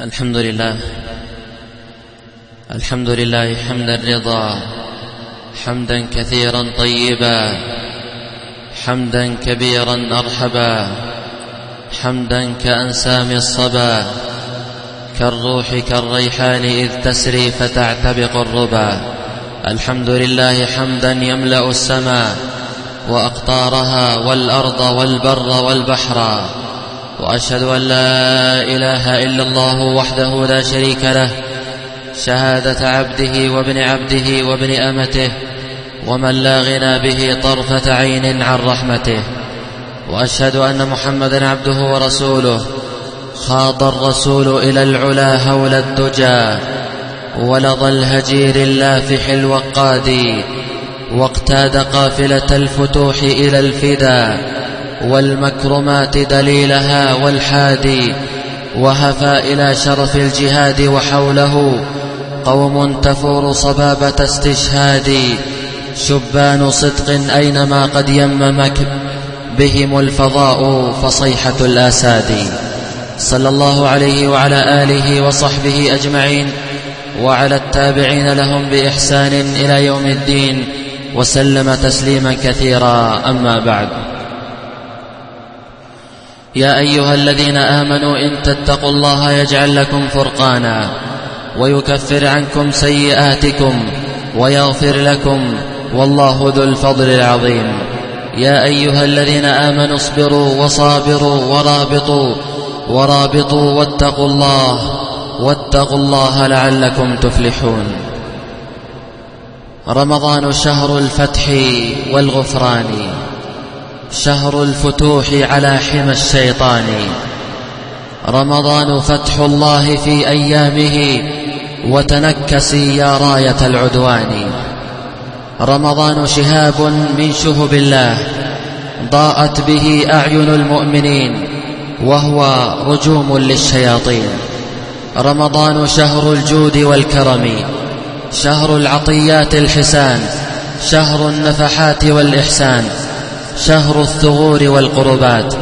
الحمد لله. الحمد لله حمد الرضا. حمدا كثيرا طيبا. حمدا كبيرا أرحبا. حمدا كأنسام الصبا. كالروح كالريحان إذ تسري فتعتبق الربا. الحمد لله حمدا يملأ السماء وأقطارها والأرض والبر والبحر. وأشهد أن لا إله إلا الله وحده لا شريك له شهادة عبده وابن عبده وابن أمته ومن لا غنى به طرفة عين عن رحمته. وأشهد أن محمدا عبده ورسوله. خاض الرسول إلى العلا هول الدجى ولظى الهجير اللافح الوقاد واقتاد قافلة الفتوح إلى الفدا. والمكرمات دليلها والحادي وهفى إلى شرف الجهاد وحوله. قوم تفور صبابة استشهاد. شبان صدق أينما قد يممك بهم الفضاء فصيحة الآساد. صلى الله عليه وعلى آله وصحبه أجمعين وعلى التابعين لهم بإحسان إلى يوم الدين وسلم تسليما كثيرا أما بعد. يا أيها الذين آمنوا إن تتقوا الله يجعل لكم فرقانا ويكفر عنكم سيئاتكم ويغفر لكم والله ذو الفضل العظيم. يا أيها الذين آمنوا اصبروا وصابروا ورابطوا ورابطوا واتقوا الله واتقوا الله لعلكم تفلحون. رمضان شهر الفتح والغفران. شهر الفتوح على حمى الشيطان. رمضان فتح الله في أيامه وتنكسي يا راية العدوان. رمضان شهاب من شهب الله ضاءت به أعين المؤمنين وهو رجوم للشياطين. رمضان شهر الجود والكرم شهر العطيات الحسان شهر النفحات والإحسان. شهر الثغور والقربات.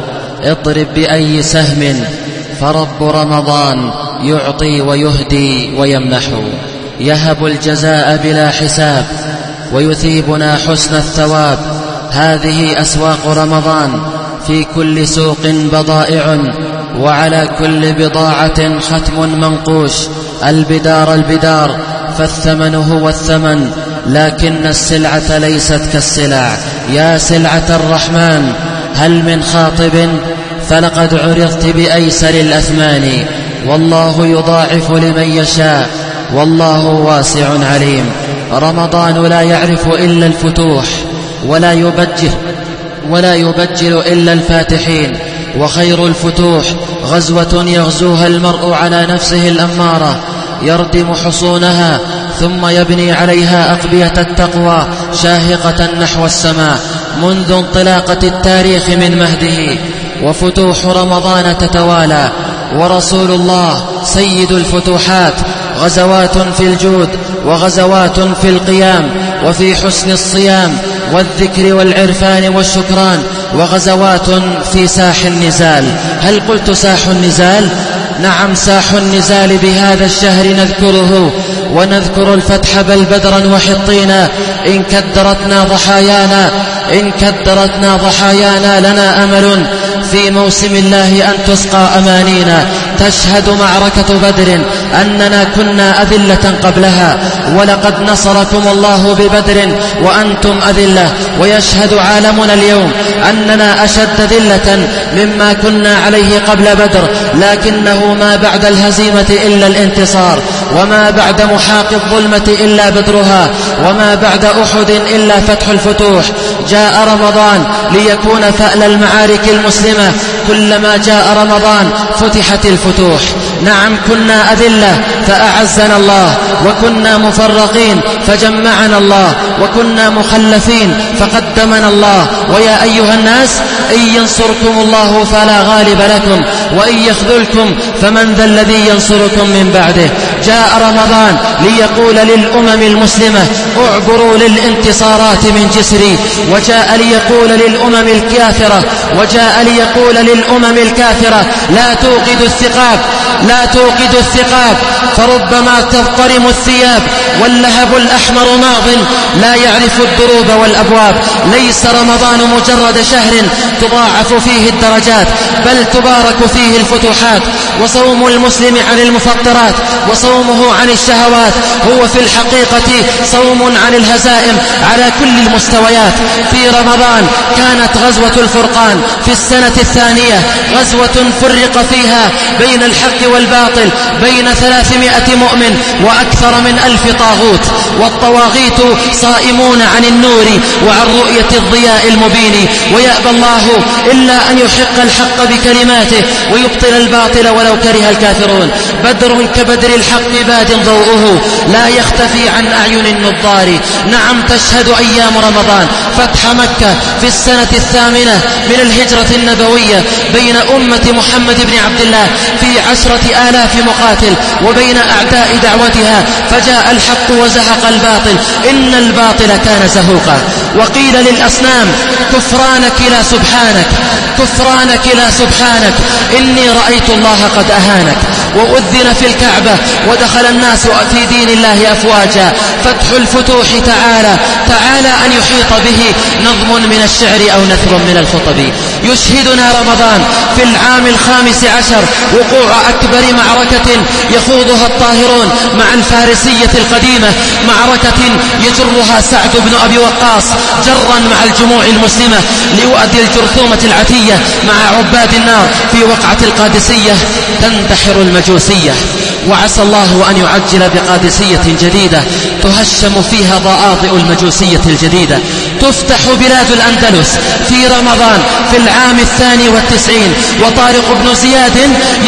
اضرب بأي سهم فرب رمضان يعطي ويهدي ويمنح. يهب الجزاء بلا حساب ويثيبنا حسن الثواب. هذه أسواق رمضان في كل سوق بضائع وعلى كل بضاعة ختم منقوش. البدار البدار فالثمن هو الثمن. لكن السلعة ليست كالسلع. يا سلعة الرحمن هل من خاطب؟ فلقد عرضت بأيسر الأثمان. والله يضاعف لمن يشاء. والله واسع عليم. رمضان لا يعرف إلا الفتوح ولا يبجل ولا يبجل إلا الفاتحين. وخير الفتوح غزوة يغزوها المرء على نفسه الأمارة. يردم حصونها ثم يبني عليها أقبية التقوى شاهقة نحو السماء منذ انطلاقة التاريخ من مهده. وفتوح رمضان تتوالى ورسول الله سيد الفتوحات غزوات في الجود وغزوات في القيام وفي حسن الصيام والذكر والعرفان والشكران وغزوات في ساح النزال. هل قلت ساح النزال؟ نعم ساح النزال بهذا الشهر نذكره ونذكر الفتح بل بدرا وحطينا إن كدرتنا ضحايانا إن كدرتنا ضحايانا لنا أمل في موسم الله أن تسقى أمانينا. تشهد معركة بدر أننا كنا أذلة قبلها. ولقد نصركم الله ببدر وأنتم أذلة. ويشهد عالمنا اليوم أننا أشد ذلة مما كنا عليه قبل بدر. لكنه ما بعد الهزيمة إلا الانتصار. وما بعد محاق الظلمة إلا بدرها. وما بعد أحد إلا فتح الفتوح. جاء رمضان ليكون فأل المعارك المسلمة. كلما جاء رمضان فتحت الفتوح. نعم كنا أذلة فأعزنا الله وكنا مفرقين فجمعنا الله وكنا مخلفين فقدمنا الله. ويا أيها الناس إن ينصركم الله فلا غالب لكم وإن يخذلكم فمن ذا الذي ينصركم من بعده. جاء رمضان ليقول للأمم المسلمة اعبروا للانتصارات من جسري. وجاء ليقول للأمم الكافرة وجاء ليقول يقول للأمم الكافرة لا توقد الثقاب لا توقد الثقاب فربما تضطرم الثياب واللهب الأحمر ماض لا يعرف الدروب والأبواب ليس رمضان مجرد شهر تضاعف فيه الدرجات بل تبارك فيه الفتوحات وصوم المسلم عن المفطرات وصومه عن الشهوات هو في الحقيقة صوم عن الهزائم على كل المستويات. في رمضان كانت غزوة الفرقان في السنة الثانية غزوة فرق فيها بين الحق والباطل بين ثلاثمائة مؤمن وأكثر من ألف طاغوت والطواغيت صائمون عن النور وعن رؤية الضياء المبين. ويأبى الله إلا أن يحق الحق بكلماته ويبطل الباطل ولو كره الكافرون. بدر كبدر الحق باد ضوءه لا يختفي عن أعين النظار. نعم تشهد أيام رمضان فتح مكة في السنة الثامنة من الهجرة النبوية. بين أمة محمد بن عبد الله في عشرة آلاف مقاتل وبين أعداء دعوتها فجاء الحق وزهق الباطل. إن الباطل كان زهوقا. وقيل للأصنام كفرانك لا سبحانك كفرانك لا سبحانك. إني رأيت الله قد أهانك. وأذن في الكعبة ودخل الناس في دين الله أفواجا. فتح الفتوح تعالى تعالى أن يحيط به نظم من الشعر أو نثر من الخطب. يشهدنا رمضان في العام الخامس عشر وقوع أكبر معركة يخوضها الطاهرون مع الفارسية القديمة معركة يجرها سعد بن أبي وقاص جرا مع الجموع المسلمة ليؤدي الجرثومة العتية مع عباد النار في وقعة القادسية تندحر المجوسية. وعسى الله أن يعجل بقادسية جديدة تهشم فيها ضآضئ المجوسية الجديدة. تفتح بلاد الأندلس في رمضان في العام الثاني والتسعين. وطارق بن زياد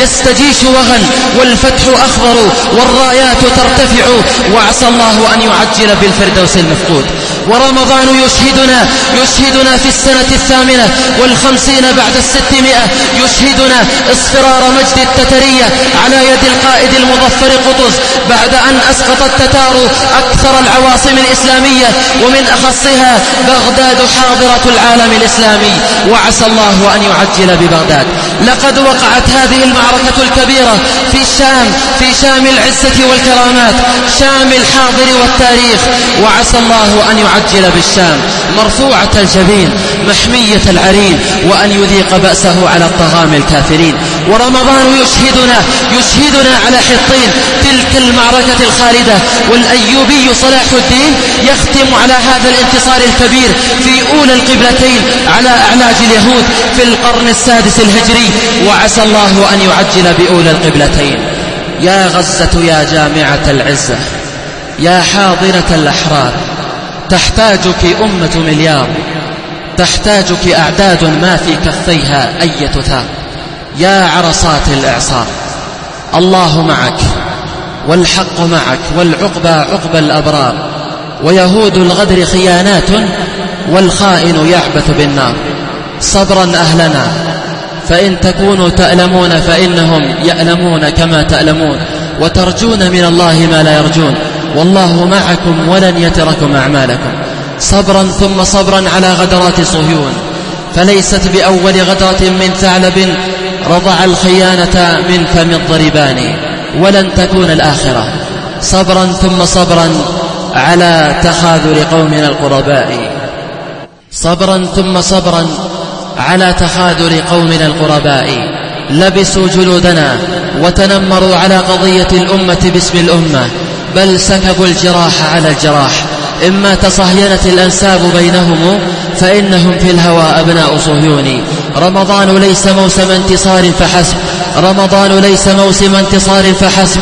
يستجيش وغن والفتح أخضر والرايات ترتفع. وعسى الله أن يعجل بالفردوس المفقود. ورمضان يشهدنا يشهدنا في السنة الثامنة والخمسين بعد الستمائة يشهدنا إصفرار مجد التترية على يد القائد المظفر قطز بعد أن أسقط التتار أكثر العواصم الإسلامية ومن أخصها بغداد حاضرة العالم الإسلامي. وعسى الله أن يعجل ببغداد. لقد وقعت هذه المعركة الكبيرة في الشام في شام العزة والكرامات شام الحاضر والتاريخ. وعسى الله أن يعجل بالشام مرفوعة الجبين محمية العرين وأن يذيق بأسه على الطغام الكافرين. ورمضان يشهدنا يشهدنا على حطين تلك المعركة الخالدة. والأيوبي صلاح الدين يختم على هذا الانتصار الكبير في أولى القبلتين على أعلاج اليهود في القرن السادس الهجري. وعسى الله أن يعجل بأولى القبلتين. يا غزة يا جامعة العزة يا حاضنة الأحرار تحتاجك أمة مليار تحتاجك أعداد ما في كفيها أية ثار يا عرصات الإعصار الله معك والحق معك والعقبى عقبى الأبرار. ويهود الغدر خيانات والخائن يعبث بالنار. صبرا أهلنا فإن تكونوا تألمون فإنهم يألمون كما تألمون. وترجون من الله ما لا يرجون. والله معكم ولن يتركم أعمالكم. صبرا ثم صبرا على غدرات صهيون. فليست بأول غدرة من ثعلب رضع الخيانة من فم الضربان. ولن تكون الآخرة. صبرا ثم صبرا على تخاذل قومنا القرباء. صبرا ثم صبرا على تخاذل قومنا القرباء. لبسوا جلودنا وتنمروا على قضية الأمة باسم الأمة. بل سكبوا الجراح على الجراح. إما تصهينت الأنساب بينهم فإنهم في الهوى أبناء صهيون. رمضان ليس موسم انتصار فحسب. رمضان ليس موسم انتصار فحسب.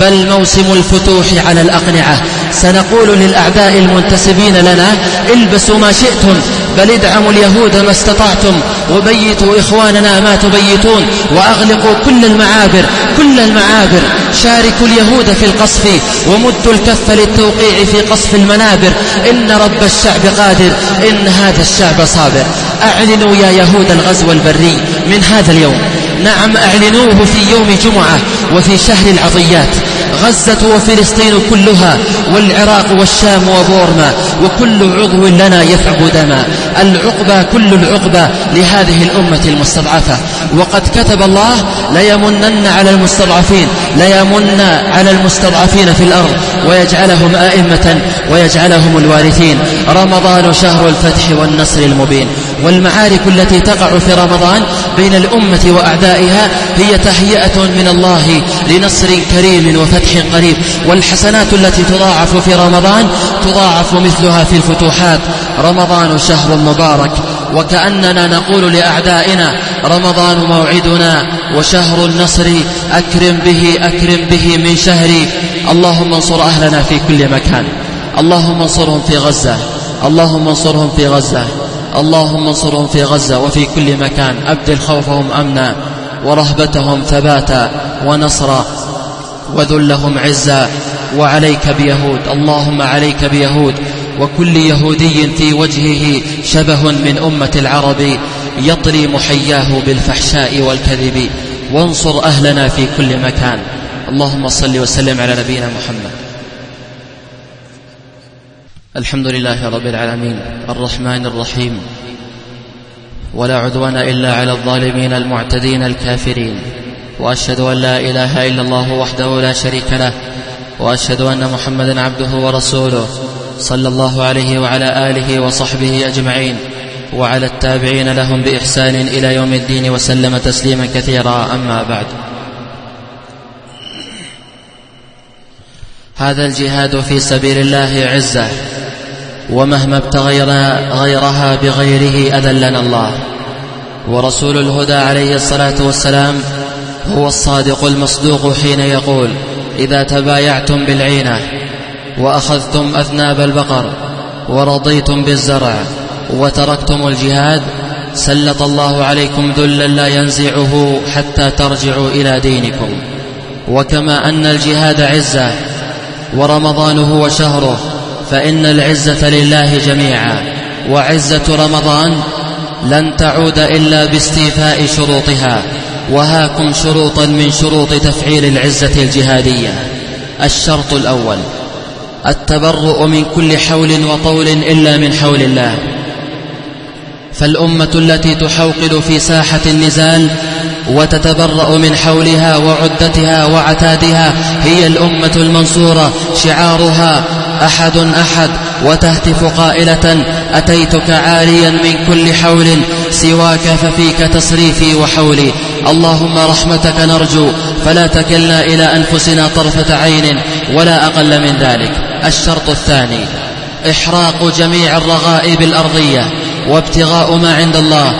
بل موسم الفتوح على الأقنعة. سنقول للأعداء المنتسبين لنا البسوا ما شئتم. بل ادعموا اليهود ما استطعتم وبيتوا إخواننا ما تبيتون وأغلقوا كل المعابر كل المعابر. شاركوا اليهود في القصف ومدوا الكف للتوقيع في قصف المنابر. إن رب الشعب قادر إن هذا الشعب صابر. أعلنوا يا يهود الغزو البري من هذا اليوم. نعم أعلنوه في يوم جمعة وفي شهر العطيات. غزة وفلسطين كلها والعراق والشام وبورما وكل عضو لنا يثعب دما. العقبة كل العقبة لهذه الأمة المستضعفة. وقد كتب الله ليمنن على المستضعفين ليمن على المستضعفين في الأرض ويجعلهم آئمة ويجعلهم الوارثين. رمضان شهر الفتح والنصر المبين. والمعارك التي تقع في رمضان بين الأمة وأعدائها هي تهيئة من الله لنصر كريم وفتح قريب. والحسنات التي تضاعف في رمضان تضاعف مثلها في الفتوحات. رمضان شهر مبارك. وكأننا نقول لأعدائنا رمضان موعدنا وشهر النصر أكرم به أكرم به من شهري اللهم انصر أهلنا في كل مكان. اللهم انصرهم في غزة. اللهم انصرهم في غزة. اللهم انصرهم في غزة وفي كل مكان أبدل خوفهم أمنا ورهبتهم ثباتا ونصرا وذلهم عزا وعليك بيهود اللهم عليك بيهود وكل يهودي في وجهه شبه من أمة العرب يطري محياه بالفحشاء والكذب وانصر أهلنا في كل مكان. اللهم صل وسلم على نبينا محمد. الحمد لله رب العالمين الرحمن الرحيم. ولا عدوان إلا على الظالمين المعتدين الكافرين. وأشهد أن لا إله إلا الله وحده لا شريك له. وأشهد أن محمدا عبده ورسوله صلى الله عليه وعلى آله وصحبه أجمعين. وعلى التابعين لهم بإحسان إلى يوم الدين وسلم تسليما كثيرا أما بعد. هذا الجهاد في سبيل الله عزة. ومهما ابتغينا غيرها بغيره أذلنا الله. ورسول الهدى عليه الصلاة والسلام هو الصادق المصدوق حين يقول إذا تبايعتم بالعينة وأخذتم أذناب البقر ورضيتم بالزرع وتركتم الجهاد سلط الله عليكم ذلا لا ينزعه حتى ترجعوا إلى دينكم. وكما أن الجهاد عزة ورمضان هو شهره فإن العزة لله جميعا وعزة رمضان لن تعود إلا باستيفاء شروطها وهاكم شروطا من شروط تفعيل العزة الجهادية. الشرط الأول التبرؤ من كل حول وطول إلا من حول الله. فالأمة التي تحوقل في ساحة النزال وتتبرأ من حولها وعدتها وعتادها هي الأمة المنصورة شعارها أحد أحد وتهتف قائلة أتيتك عاليا من كل حول سواك ففيك تصريفي وحولي. اللهم رحمتك نرجو فلا تكلنا إلى أنفسنا طرفة عين ولا أقل من ذلك. الشرط الثاني إحراق جميع الرغائب الأرضية وابتغاء ما عند الله.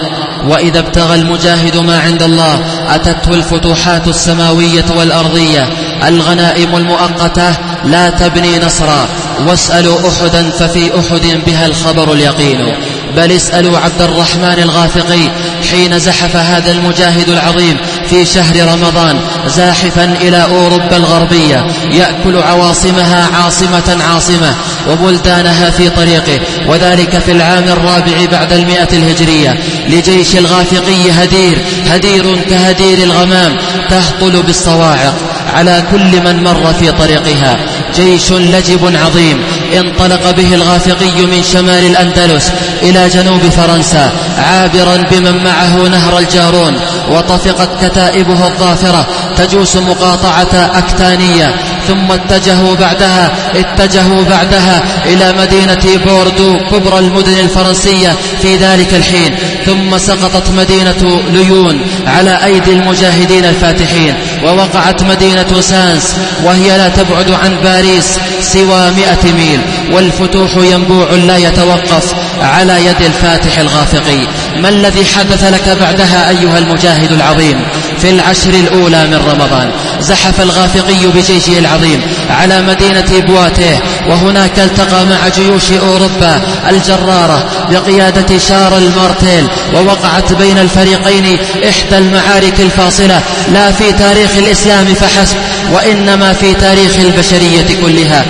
وإذا ابتغى المجاهد ما عند الله أتته الفتوحات السماوية والأرضية. الغنائم المؤقتة لا تبني نصرا. واسألوا أحدا ففي أحد بها الخبر اليقين. بل اسألوا عبد الرحمن الغافقي حين زحف هذا المجاهد العظيم في شهر رمضان زاحفا إلى أوروبا الغربية يأكل عواصمها عاصمة عاصمة وبلدانها في طريقه وذلك في العام الرابع بعد المئة الهجرية لجيش الغافقي هدير هدير كهدير الغمام تهطل بالصواعق على كل من مر في طريقها. جيش لجب عظيم انطلق به الغافقي من شمال الأندلس إلى جنوب فرنسا عابرا بمن معه نهر الجارون وطفقت كتائبه الظافرة تجوس مقاطعة أكتانية ثم اتجهوا بعدها اتجهوا بعدها إلى مدينة بوردو كبرى المدن الفرنسية في ذلك الحين. ثم سقطت مدينة ليون على أيدي المجاهدين الفاتحين ووقعت مدينة سانس وهي لا تبعد عن باريس سوى مئة ميل والفتوح ينبوع لا يتوقف على يد الفاتح الغافقي. ما الذي حدث لك بعدها أيها المجاهد العظيم؟ في العشر الأولى من رمضان. زحف الغافقي بجيشه العظيم على مدينة بواتيه وهناك التقى مع جيوش أوروبا الجرارة بقيادة شارل مارتيل ووقعت بين الفريقين إحدى المعارك الفاصلة. لا في تاريخ الإسلام فحسب وإنما في تاريخ البشرية كلها.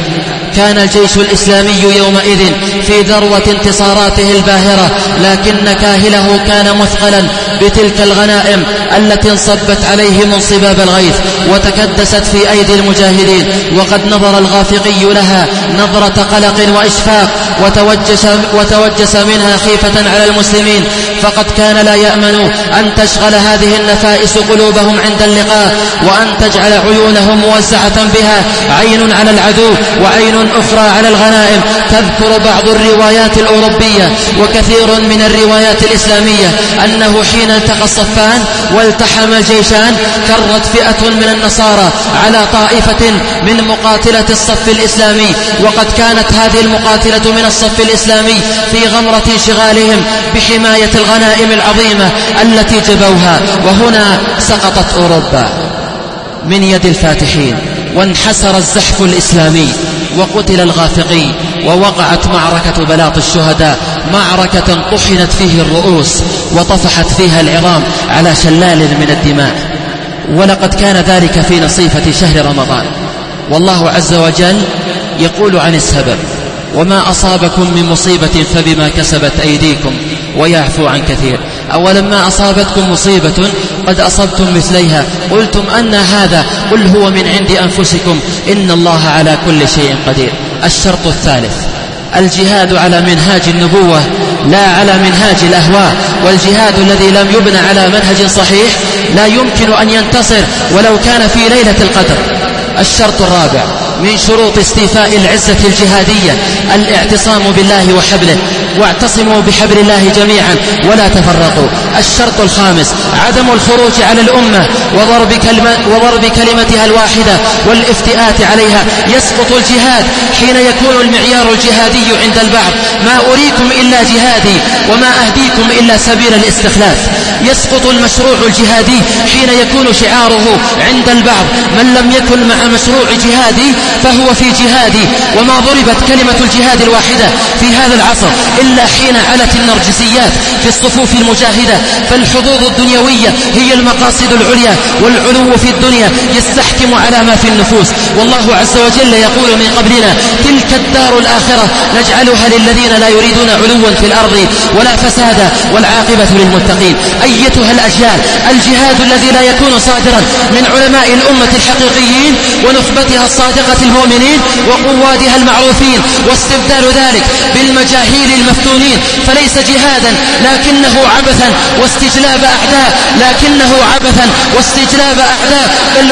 كان الجيش الإسلامي يومئذ في ذروة انتصاراته الباهرة لكن كاهله كان مثقلا بتلك الغنائم التي انصبت عليهم انصباب الغيث وتكدست في أيدي المجاهدين. وقد نظر الغافقي لها نظرة قلق وإشفاق وتوجس, وتوجس منها خيفة على المسلمين. فقد كان لا يأمن أن تشغل هذه النفائس قلوبهم عند اللقاء وأن تجعل عيونهم موزعة بها. عين على العدو وعين أخرى على الغنائم. تذكر بعض الروايات الأوروبية وكثير من الروايات الإسلامية أنه حين التقى الصفان والتحم الجيشان كرت فئة من النصارى على طائفة من مقاتلة الصف الإسلامي. وقد كانت هذه المقاتلة من الصف الإسلامي في غمرة انشغالهم بحماية الغنائم العظيمة التي جبوها. وهنا سقطت أوروبا. من يد الفاتحين. وانحسر الزحف الإسلامي وقتل الغافقي ووقعت معركة بلاط الشهداء معركة طحنت فيه الرؤوس وطفحت فيها العظام على شلال من الدماء. ولقد كان ذلك في نصيفة شهر رمضان. والله عز وجل يقول عن السبب وما أصابكم من مصيبة فبما كسبت أيديكم ويعفو عن كثير. أولما أصابتكم مصيبة قد أصبتم مثليها. قلتم أن هذا قل هو من عند أنفسكم. إن الله على كل شيء قدير. الشرط الثالث. الجهاد على منهاج النبوة لا على منهاج الأهواء. والجهاد الذي لم يبنى على منهج صحيح لا يمكن أن ينتصر ولو كان في ليلة القدر. الشرط الرابع. من شروط استيفاء العزة الجهادية الاعتصام بالله وحبله. واعتصموا بحبل الله جميعا ولا تفرقوا. الشرط الخامس عدم الخروج على الأمة وضرب, كلمة وضرب كلمتها الواحدة والافتئات عليها. يسقط الجهاد حين يكون المعيار الجهادي عند البعض. ما أريكم إلا جهادي وما أهديكم إلا سبيل الاستخلاف. يسقط المشروع الجهادي حين يكون شعاره عند البعض. من لم يكن مع مشروع جهادي فهو في جهادي. وما ضربت كلمة الجهاد الواحدة في هذا العصر إلا حين علت النرجسيات في الصفوف المجاهدة فالحظوظ الدنيوية هي المقاصد العليا والعلو في الدنيا يستحكم على ما في النفوس. والله عز وجل يقول من قبلنا تلك الدار الآخرة نجعلها للذين لا يريدون علوا في الأرض ولا فسادا والعاقبة للمتقين. أيتها الأجيال الجهاد الذي لا يكون صادرا من علماء الأمة الحقيقيين ونخبتها الصادقة المؤمنين وقوادها المعروفين واستبدال ذلك بالمجاهيل المفتونين فليس جهادا لكنه عبثا واستجلاب أعداء لكنه عبثا واستجلاب أعداء بل,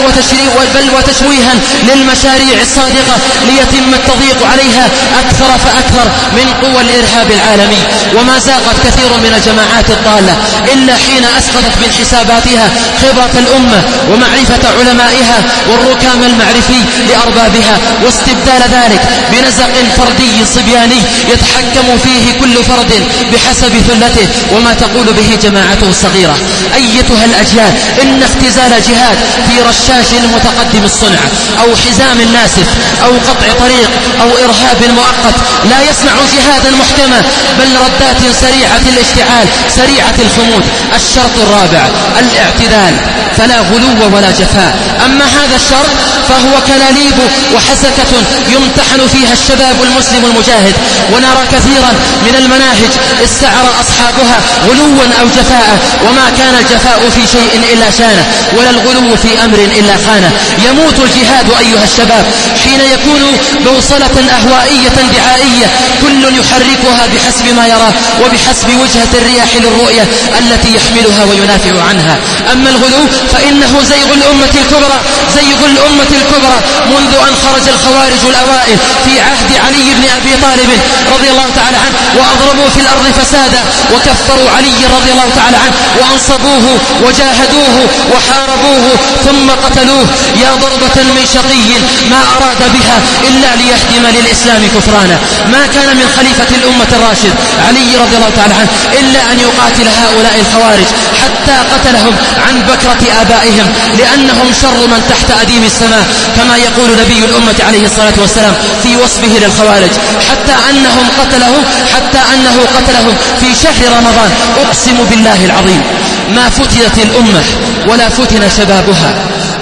بل وتشويها للمشاريع الصادقة ليتم التضييق عليها أكثر فأكثر من قوى الإرهاب العالمي. وما زاغت كثير من الجماعات الضالة إلا حين أسقطت من حساباتها خبرة الأمة ومعرفة علمائها والركام المعرفي لأربابها واستبدال ذلك بنزق فردي صبياني يتحكم فيه كل فرد بحسب ثلته وما تقول به جماعته الصغيرة أيتها الأجيال إن اختزال جهاد في رشاش متقدم الصنع أو حزام ناسف أو قطع طريق أو إرهاب مؤقت لا يصنع جهادا محكما بل ردات سريعة الاشتعال سريعة الخمود الشرط الرابع الاعتدال فلا غلو ولا جفاء. أما هذا الشرط فهو كلاليب وحسكة يمتحن فيها الشباب المسلم المجاهد. ونرى كثيرا من المناهج استعر أصحابها غلوا أو جفاء وما كان الجفاء في شيء إلا شانه ولا الغلو في أمر إلا خانه. يموت الجهاد أيها الشباب حين يكون بوصلة أهوائية دعائية كل يحركها بحسب ما يراه وبحسب وجهة الرياح للرؤية التي يحملها وينافع عنها. أما الغلو فإنه زيغ الأمة الكبرى زيغ الأمة الكبرى منذ أن خرج الخوارج الأوائل في عهد علي بن أبي طالب رضي الله تعالى عنه. وأضربوا في الأرض فسادا وكفروا علي رضي الله تعالى عنه وأنصبوه وجاهدوه وحاربوه ثم قتلوه. يا ضربة من شقي ما أراد بها إلا ليهدم للإسلام كفرانا. ما كان من خليفة الأمة الراشد علي رضي الله تعالى عنه إلا أن يقاتل هؤلاء الخوارج حتى قتلهم عن بكرة آبائهم لأنهم شر من تحت أديم السماء كما يقول نبي الأمة عليه الصلاة والسلام في وصفه للخوارج. حتى أنهم قتله حتى أنه قتلهم في شهر رمضان. أقسم بالله العظيم. ما فتنت الأمة ولا فتن شبابها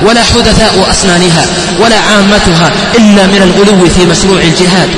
ولا حدثاء أسنانها ولا عامتها إلا من الغلو في مشروع الجهاد.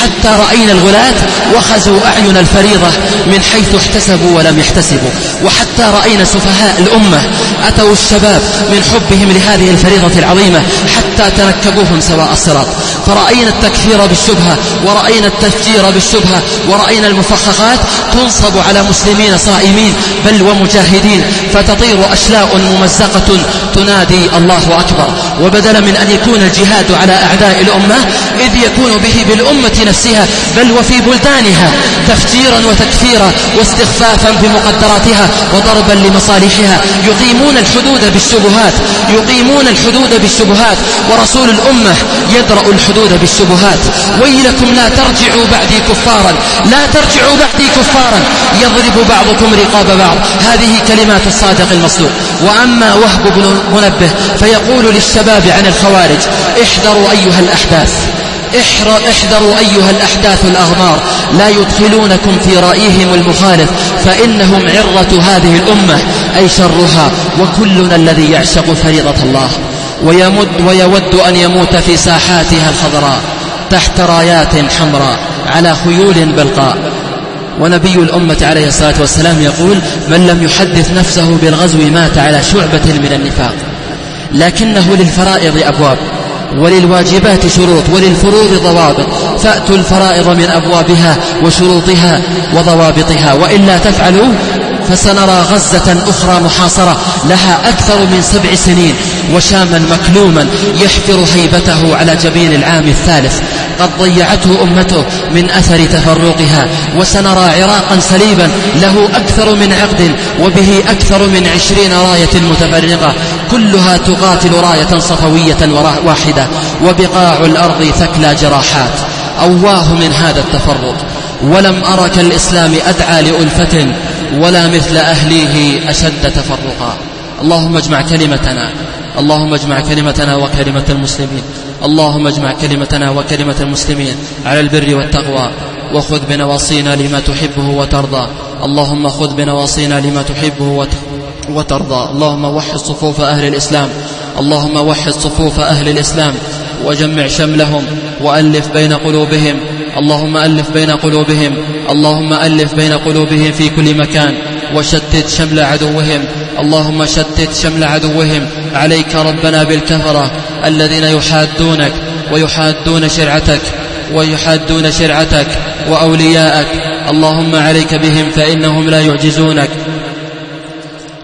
حتى رأينا الغلاة وخزوا أعين الفريضة من حيث احتسبوا ولم يحتسبوا. وحتى رأينا سفهاء الأمة أتوا الشباب من حبهم لهذه الفريضة العظيمة حتى تنكبوهم سواء الصراط. فرأينا التكفير بالشبهة ورأينا التفجير بالشبهة ورأينا المفخخات تنصب على مسلمين صائمين بل ومجاهدين فتطير أشلاء ممزقة تنادي الله أكبر. وبدلا من أن يكون الجهاد على أعداء الأمة إذ يكون به بالأمة نفسها بل وفي بلدانها تفجيرا وتكفيرا واستخفافا بمقدراتها وضربا لمصالحها. يقيمون الحدود بالشبهات يقيمون الحدود بالشبهات ورسول الأمة يدرأ الحدود بالشبهات. ويلكم لا ترجعوا بعدي كفارا لا ترجعوا بعدي كفارا. يضرب بعضكم رقاب بعض. هذه كلمات الصادق المصدوق. وأما وهب بن منبه فيقول للشباب عن الخوارج احذروا أيها الأحداث. احذروا أيها الأحداث الأغمار. لا يدخلونكم في رأيهم المخالف فإنهم عرة هذه الأمة أي شرها. وكلنا الذي يعشق فريضة الله. ويمد ويود أن يموت في ساحاتها الخضراء تحت رايات حمراء. على خيول بلقاء. ونبي الأمة عليه الصلاة والسلام يقول من لم يحدث نفسه بالغزو مات على شعبة من النفاق. لكنه للفرائض أبواب وللواجبات شروط وللفروض ضوابط. فأتوا الفرائض من أبوابها وشروطها وضوابطها وإلا تفعلوا فسنرى غزة أخرى محاصرة لها أكثر من سبع سنين وشاما مكلوما يحفر هيبته على جبين العام الثالث. قد ضيعته أمته من أثر تفرقها وسنرى عراقا سليبا له أكثر من عقد وبه أكثر من عشرين راية متفرقة كلها تقاتل راية صفوية واحدة وبقاع الأرض ثكلى جراحات. أواه من هذا التفرق. ولم أرك الإسلام أدعى لألفة ولا مثل أهليه أشد تفرقا. اللهم اجمع كلمتنا اللهم اجمع كلمتنا وكلمة المسلمين. اللهم اجمع كلمتنا وكلمة المسلمين على البر والتقوى وخذ بنواصينا لما تحبه وترضى. اللهم خذ بنواصينا لما تحبه وترضى. اللهم وحد صفوف أهل الإسلام. اللهم وحد صفوف أهل الإسلام. وجمع شملهم. وألف بين قلوبهم. اللهم ألف بين قلوبهم. اللهم ألف بين قلوبهم في كل مكان. وشتت شمل عدوهم. اللهم شتت شمل عدوهم. عليك ربنا بالكفرة. الذين يحادونك ويحادون شرعتك ويحادون شرعتك وأولياءك. اللهم عليك بهم فإنهم لا يعجزونك.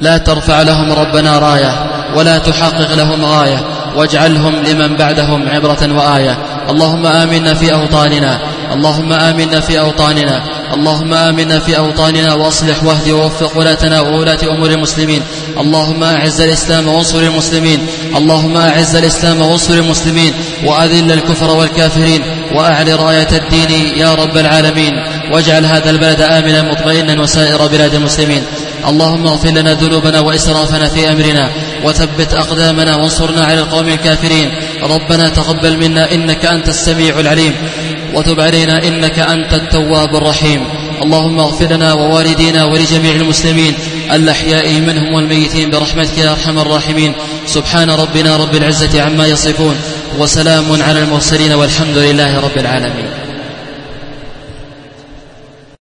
لا ترفع لهم ربنا راية ولا تحقق لهم غاية. واجعلهم لمن بعدهم عبرة وآية. اللهم آمنا في أوطاننا. اللهم آمنا في أوطاننا. اللهم آمنا في أوطاننا وأصلح واهد ووفق ولاتنا وولاة أمور المسلمين. اللهم أعز الإسلام وانصر المسلمين. اللهم أعز الإسلام وانصر المسلمين. وأذل الكفر والكافرين. وأعل راية الدين يا رب العالمين. واجعل هذا البلد آمنا مطمئنا وسائر بلاد المسلمين. اللهم اغفر لنا ذنوبنا وإسرافنا في أمرنا. وثبت أقدامنا وانصرنا على القوم الكافرين. ربنا تقبل منا إنك أنت السميع العليم. وتب علينا إنك أنت التواب الرحيم. اللهم اغفر لنا ووالدينا ولجميع المسلمين الأحياء منهم والميتين برحمتك يا أرحم الراحمين. سبحان ربنا رب العزة عما يصفون وسلام على المرسلين والحمد لله رب العالمين.